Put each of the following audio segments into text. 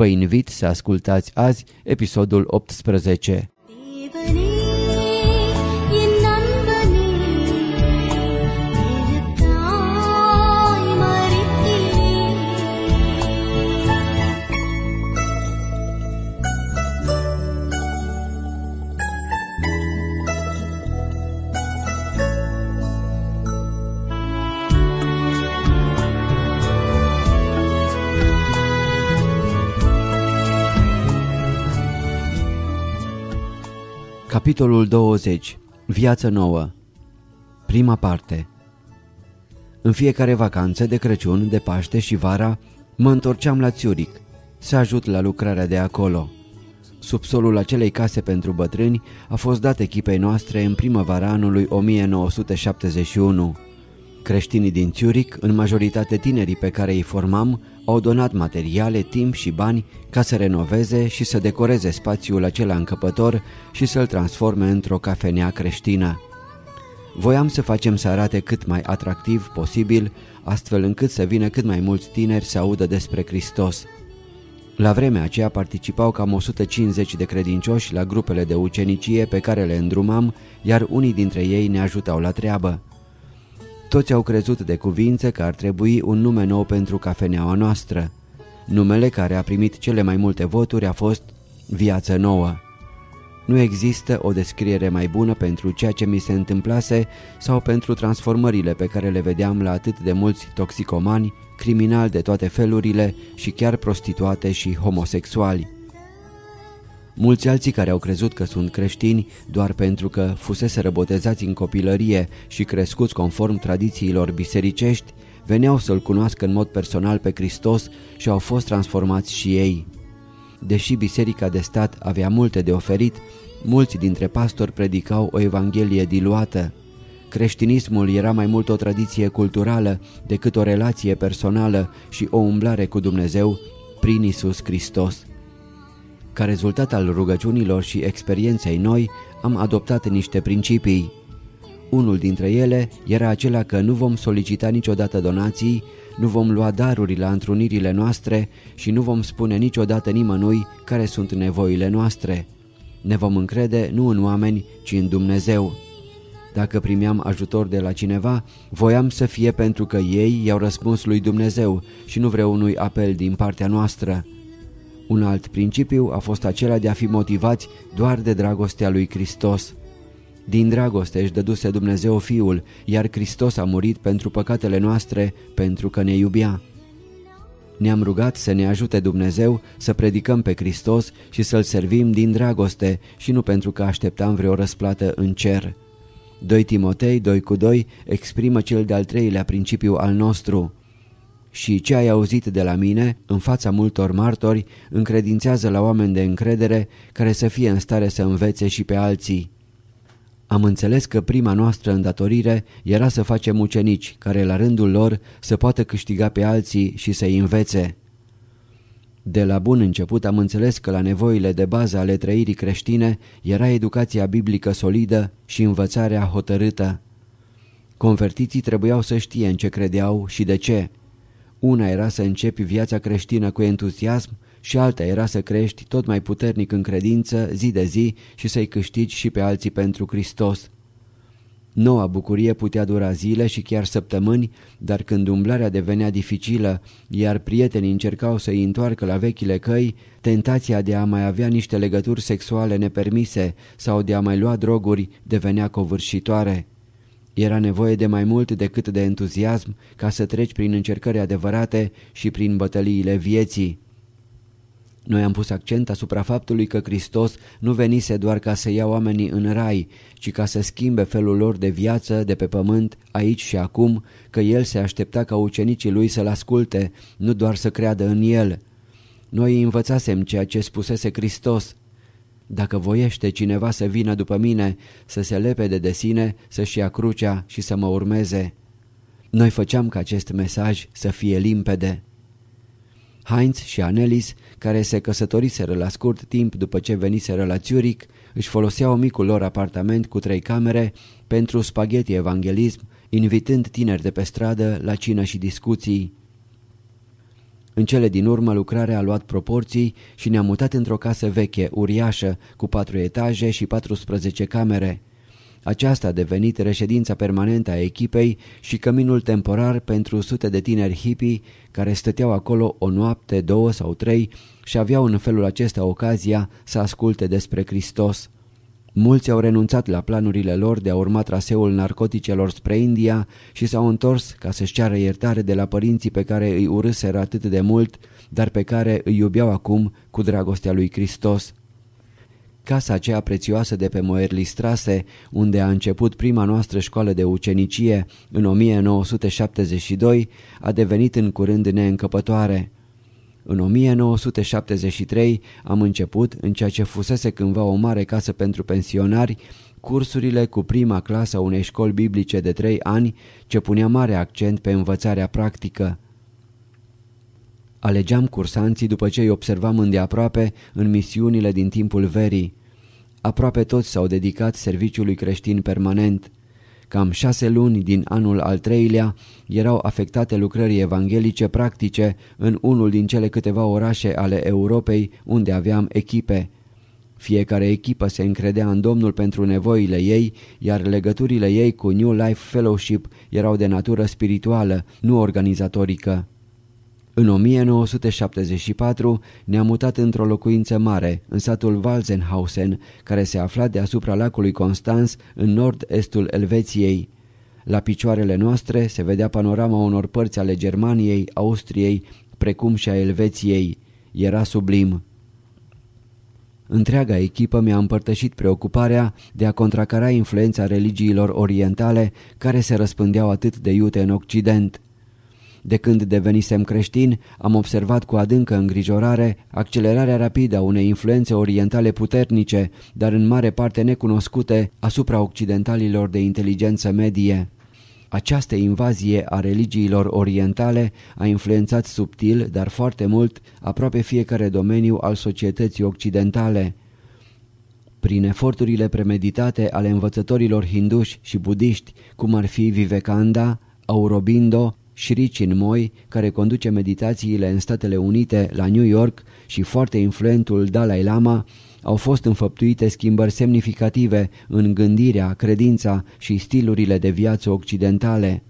Vă invit să ascultați azi episodul 18. Capitolul 20. Viață nouă Prima parte În fiecare vacanță de Crăciun, de Paște și vara, mă întorceam la Țiuric, să ajut la lucrarea de acolo. Subsolul acelei case pentru bătrâni a fost dat echipei noastre în primăvara anului 1971. Creștinii din Țiuric, în majoritate tinerii pe care îi formam, au donat materiale, timp și bani ca să renoveze și să decoreze spațiul acela încăpător și să-l transforme într-o cafenea creștină. Voiam să facem să arate cât mai atractiv posibil, astfel încât să vină cât mai mulți tineri să audă despre Hristos. La vremea aceea participau cam 150 de credincioși la grupele de ucenicie pe care le îndrumam, iar unii dintre ei ne ajutau la treabă. Toți au crezut de cuvință că ar trebui un nume nou pentru cafeneaua noastră. Numele care a primit cele mai multe voturi a fost Viață Nouă. Nu există o descriere mai bună pentru ceea ce mi se întâmplase sau pentru transformările pe care le vedeam la atât de mulți toxicomani, criminali de toate felurile și chiar prostituate și homosexuali. Mulți alții care au crezut că sunt creștini doar pentru că fusese botezați în copilărie și crescuți conform tradițiilor bisericești, veneau să-L cunoască în mod personal pe Hristos și au fost transformați și ei. Deși biserica de stat avea multe de oferit, mulți dintre pastori predicau o evanghelie diluată. Creștinismul era mai mult o tradiție culturală decât o relație personală și o umblare cu Dumnezeu prin Isus Hristos. Ca rezultat al rugăciunilor și experienței noi, am adoptat niște principii. Unul dintre ele era acela că nu vom solicita niciodată donații, nu vom lua daruri la întrunirile noastre și nu vom spune niciodată nimănui care sunt nevoile noastre. Ne vom încrede nu în oameni, ci în Dumnezeu. Dacă primeam ajutor de la cineva, voiam să fie pentru că ei i-au răspuns lui Dumnezeu și nu vreau unui apel din partea noastră. Un alt principiu a fost acela de a fi motivați doar de dragostea lui Hristos. Din dragoste își dăduse Dumnezeu Fiul, iar Hristos a murit pentru păcatele noastre, pentru că ne iubea. Ne-am rugat să ne ajute Dumnezeu să predicăm pe Hristos și să-L servim din dragoste și nu pentru că așteptam vreo răsplată în cer. 2 Timotei 2 cu 2 exprimă cel de-al treilea principiu al nostru – și ce ai auzit de la mine, în fața multor martori, încredințează la oameni de încredere care să fie în stare să învețe și pe alții. Am înțeles că prima noastră îndatorire era să facem ucenici care la rândul lor să poată câștiga pe alții și să-i învețe. De la bun început am înțeles că la nevoile de bază ale trăirii creștine era educația biblică solidă și învățarea hotărâtă. Convertiții trebuiau să știe în ce credeau și de ce. Una era să începi viața creștină cu entuziasm și alta era să crești tot mai puternic în credință zi de zi și să-i câștigi și pe alții pentru Hristos. Noua bucurie putea dura zile și chiar săptămâni, dar când umblarea devenea dificilă, iar prietenii încercau să-i întoarcă la vechile căi, tentația de a mai avea niște legături sexuale nepermise sau de a mai lua droguri devenea covârșitoare. Era nevoie de mai mult decât de entuziasm ca să treci prin încercări adevărate și prin bătăliile vieții. Noi am pus accent asupra faptului că Hristos nu venise doar ca să ia oamenii în rai, ci ca să schimbe felul lor de viață de pe pământ, aici și acum, că El se aștepta ca ucenicii Lui să-L asculte, nu doar să creadă în El. Noi învățasem ceea ce spusese Hristos. Dacă voiește cineva să vină după mine, să se lepede de sine, să-și ia crucea și să mă urmeze. Noi făceam ca acest mesaj să fie limpede. Heinz și Anelis, care se căsătoriseră la scurt timp după ce veniseră la Zurich, își foloseau micul lor apartament cu trei camere pentru spaghetti evanghelism, invitând tineri de pe stradă la cină și discuții. În cele din urmă lucrarea a luat proporții și ne-a mutat într-o casă veche, uriașă, cu patru etaje și 14 camere. Aceasta a devenit reședința permanentă a echipei și căminul temporar pentru sute de tineri hippie care stăteau acolo o noapte, două sau trei și aveau în felul acesta ocazia să asculte despre Hristos. Mulți au renunțat la planurile lor de a urma traseul narcoticelor spre India și s-au întors ca să-și ceară iertare de la părinții pe care îi urâseră atât de mult, dar pe care îi iubeau acum cu dragostea lui Hristos. Casa aceea prețioasă de pe Moerlistrase, unde a început prima noastră școală de ucenicie în 1972, a devenit în curând neîncăpătoare. În 1973 am început, în ceea ce fusese cândva o mare casă pentru pensionari, cursurile cu prima clasă a unei școli biblice de trei ani ce punea mare accent pe învățarea practică. Alegeam cursanții după ce îi observam îndeaproape în misiunile din timpul verii. Aproape toți s-au dedicat serviciului creștin permanent. Cam șase luni din anul al treilea erau afectate lucrării evanghelice practice în unul din cele câteva orașe ale Europei unde aveam echipe. Fiecare echipă se încredea în Domnul pentru nevoile ei, iar legăturile ei cu New Life Fellowship erau de natură spirituală, nu organizatorică. În 1974 ne-am mutat într-o locuință mare, în satul Walzenhausen, care se afla deasupra lacului Constanz, în nord-estul Elveției. La picioarele noastre se vedea panorama unor părți ale Germaniei, Austriei, precum și a Elveției. Era sublim. Întreaga echipă mi-a împărtășit preocuparea de a contracara influența religiilor orientale care se răspândeau atât de iute în Occident. De când devenisem creștini, am observat cu adâncă îngrijorare accelerarea rapidă a unei influențe orientale puternice, dar în mare parte necunoscute, asupra occidentalilor de inteligență medie. Această invazie a religiilor orientale a influențat subtil, dar foarte mult, aproape fiecare domeniu al societății occidentale. Prin eforturile premeditate ale învățătorilor hinduși și budiști, cum ar fi Vivekananda, Aurobindo, Shri Moi, care conduce meditațiile în Statele Unite la New York și foarte influentul Dalai Lama, au fost înfăptuite schimbări semnificative în gândirea, credința și stilurile de viață occidentale.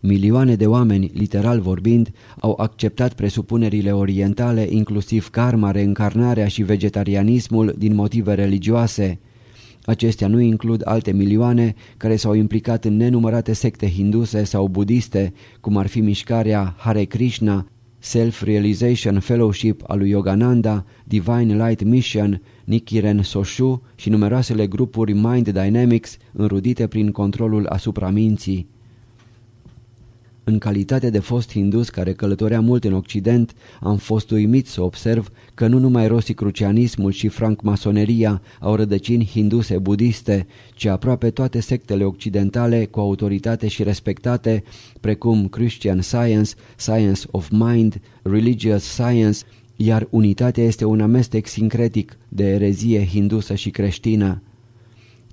Milioane de oameni, literal vorbind, au acceptat presupunerile orientale, inclusiv karma, reîncarnarea și vegetarianismul din motive religioase. Acestea nu includ alte milioane care s-au implicat în nenumărate secte hinduse sau budiste, cum ar fi mișcarea Hare Krishna, Self-Realization Fellowship al lui Yogananda, Divine Light Mission, Nichiren Soshu și numeroasele grupuri Mind Dynamics înrudite prin controlul asupra minții. În calitate de fost hindus care călătorea mult în Occident, am fost uimit să observ că nu numai rosicrucianismul și francmasoneria au rădăcini hinduse budiste, ci aproape toate sectele occidentale cu autoritate și respectate, precum Christian Science, Science of Mind, Religious Science, iar unitatea este un amestec sincretic de erezie hindusă și creștină.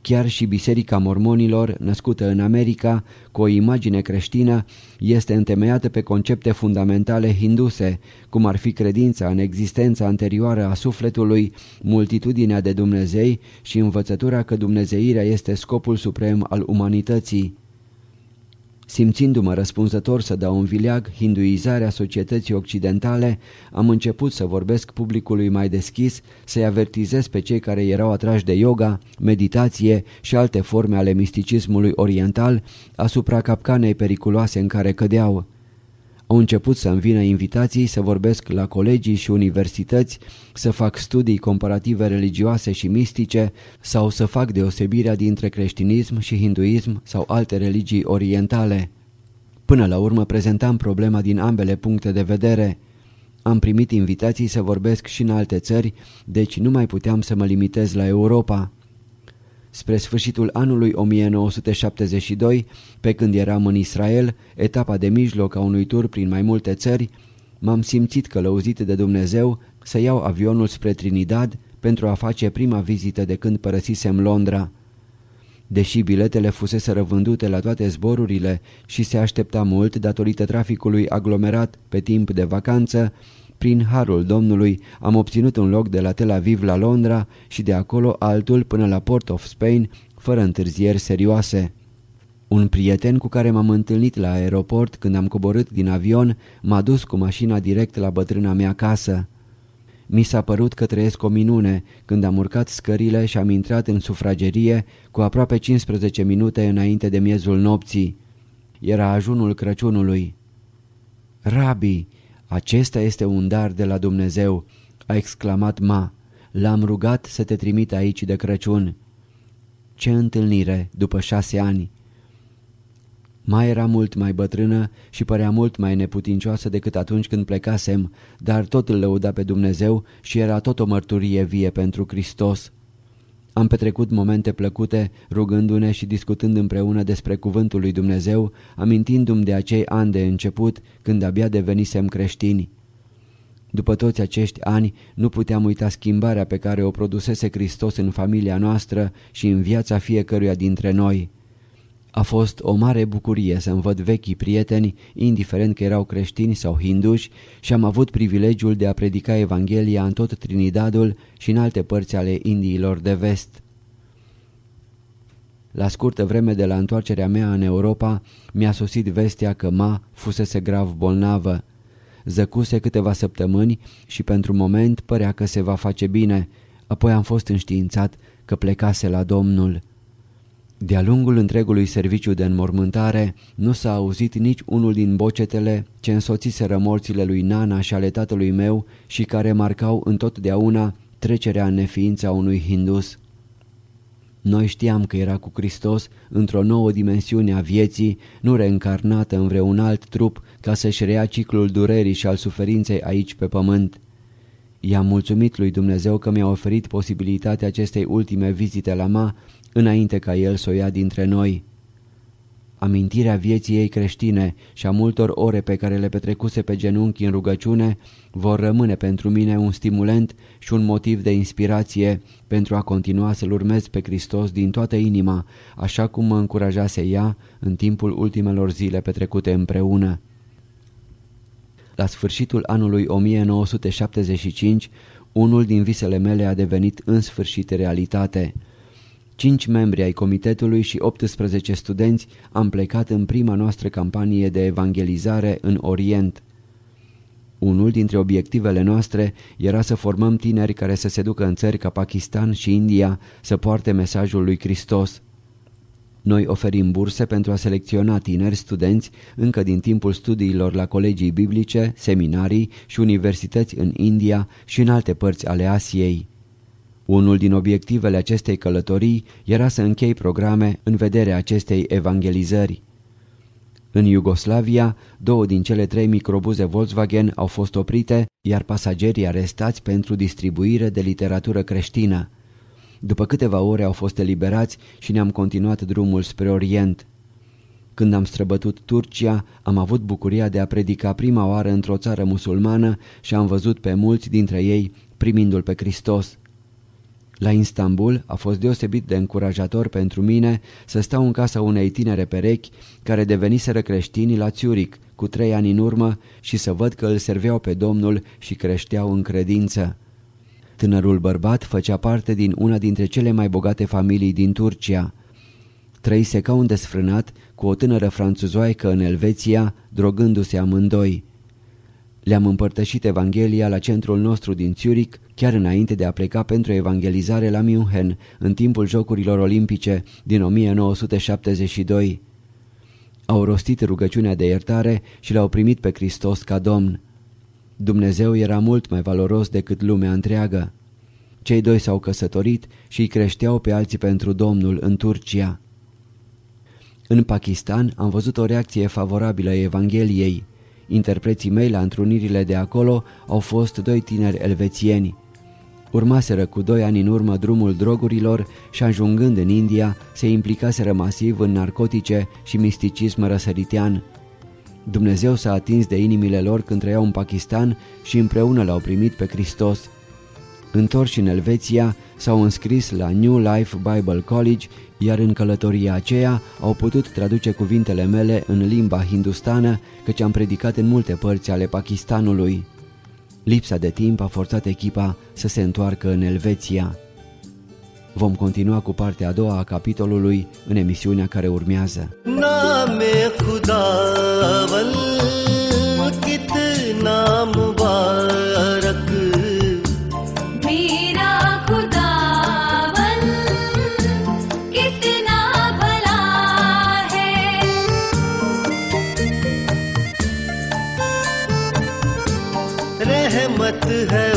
Chiar și Biserica Mormonilor, născută în America, cu o imagine creștină, este întemeiată pe concepte fundamentale hinduse, cum ar fi credința în existența anterioară a sufletului, multitudinea de Dumnezei și învățătura că dumnezeirea este scopul suprem al umanității. Simțindu-mă răspunzător să dau un vileag hinduizarea societății occidentale, am început să vorbesc publicului mai deschis, să-i avertizez pe cei care erau atrași de yoga, meditație și alte forme ale misticismului oriental asupra capcanei periculoase în care cădeau. Au început să-mi vină invitații să vorbesc la colegii și universități, să fac studii comparative religioase și mistice sau să fac deosebirea dintre creștinism și hinduism sau alte religii orientale. Până la urmă prezentam problema din ambele puncte de vedere. Am primit invitații să vorbesc și în alte țări, deci nu mai puteam să mă limitez la Europa. Spre sfârșitul anului 1972, pe când eram în Israel, etapa de mijloc a unui tur prin mai multe țări, m-am simțit călăuzit de Dumnezeu să iau avionul spre Trinidad pentru a face prima vizită de când părăsisem Londra. Deși biletele fusese răvândute la toate zborurile și se aștepta mult datorită traficului aglomerat pe timp de vacanță, prin harul Domnului am obținut un loc de la Tel Aviv la Londra și de acolo altul până la Port of Spain, fără întârzieri serioase. Un prieten cu care m-am întâlnit la aeroport când am coborât din avion m-a dus cu mașina direct la bătrâna mea casă. Mi s-a părut că trăiesc o minune când am urcat scările și am intrat în sufragerie cu aproape 15 minute înainte de miezul nopții. Era ajunul Crăciunului. Rabi, acesta este un dar de la Dumnezeu, a exclamat Ma. L-am rugat să te trimit aici de Crăciun. Ce întâlnire după șase ani! Ma era mult mai bătrână și părea mult mai neputincioasă decât atunci când plecasem, dar tot îl lăuda pe Dumnezeu și era tot o mărturie vie pentru Hristos. Am petrecut momente plăcute rugându-ne și discutând împreună despre cuvântul lui Dumnezeu, amintindu-mi de acei ani de început când abia devenisem creștini. După toți acești ani nu puteam uita schimbarea pe care o produsese Hristos în familia noastră și în viața fiecăruia dintre noi. A fost o mare bucurie să-mi văd vechii prieteni, indiferent că erau creștini sau hinduși, și am avut privilegiul de a predica Evanghelia în tot Trinidadul și în alte părți ale Indiilor de vest. La scurtă vreme de la întoarcerea mea în Europa, mi-a sosit vestea că ma fusese grav bolnavă. Zăcuse câteva săptămâni și pentru moment părea că se va face bine, apoi am fost înștiințat că plecase la Domnul. De-a lungul întregului serviciu de înmormântare nu s-a auzit nici unul din bocetele ce însoțiseră morțile lui Nana și ale tatălui meu și care marcau întotdeauna trecerea în neființa unui hindus. Noi știam că era cu Hristos într-o nouă dimensiune a vieții, nu reîncarnată în vreun alt trup ca să-și rea ciclul durerii și al suferinței aici pe pământ. I-am mulțumit lui Dumnezeu că mi-a oferit posibilitatea acestei ultime vizite la Ma înainte ca el să o ia dintre noi. Amintirea vieții ei creștine și a multor ore pe care le petrecuse pe genunchi în rugăciune vor rămâne pentru mine un stimulent și un motiv de inspirație pentru a continua să-L urmez pe Hristos din toată inima, așa cum mă încurajase ea în timpul ultimelor zile petrecute împreună. La sfârșitul anului 1975, unul din visele mele a devenit în sfârșit realitate – Cinci membri ai comitetului și 18 studenți am plecat în prima noastră campanie de evangelizare în Orient. Unul dintre obiectivele noastre era să formăm tineri care să se ducă în țări ca Pakistan și India să poarte mesajul lui Hristos. Noi oferim burse pentru a selecționa tineri studenți încă din timpul studiilor la colegii biblice, seminarii și universități în India și în alte părți ale Asiei. Unul din obiectivele acestei călătorii era să închei programe în vederea acestei evangelizări. În Iugoslavia, două din cele trei microbuze Volkswagen au fost oprite, iar pasagerii arestați pentru distribuire de literatură creștină. După câteva ore au fost eliberați și ne-am continuat drumul spre Orient. Când am străbătut Turcia, am avut bucuria de a predica prima oară într-o țară musulmană și am văzut pe mulți dintre ei primindu-L pe Hristos. La Istanbul a fost deosebit de încurajator pentru mine să stau în casa unei tinere perechi care deveniseră creștini la Zurich cu trei ani în urmă și să văd că îl serveau pe Domnul și creșteau în credință. Tânărul bărbat făcea parte din una dintre cele mai bogate familii din Turcia. Trăise ca un desfrânat cu o tânără franțuzoaică în Elveția, drogându-se amândoi. Le-am împărtășit Evanghelia la centrul nostru din Zurich, chiar înainte de a pleca pentru evangelizare la München, în timpul Jocurilor Olimpice din 1972. Au rostit rugăciunea de iertare și l-au primit pe Hristos ca Domn. Dumnezeu era mult mai valoros decât lumea întreagă. Cei doi s-au căsătorit și îi creșteau pe alții pentru Domnul în Turcia. În Pakistan am văzut o reacție favorabilă a Evangheliei. Interpreții mei la întrunirile de acolo au fost doi tineri elvețieni. Urmaseră cu doi ani în urmă drumul drogurilor și ajungând în India se implicaseră masiv în narcotice și misticism răsăritean. Dumnezeu s-a atins de inimile lor când trăiau în Pakistan și împreună l-au primit pe Hristos întorși în Elveția, s-au înscris la New Life Bible College, iar în călătoria aceea au putut traduce cuvintele mele în limba hindustană, căci am predicat în multe părți ale Pakistanului. Lipsa de timp a forțat echipa să se întoarcă în Elveția. Vom continua cu partea a doua a capitolului în emisiunea care urmează. Name Khudaval, kitna mubarak है।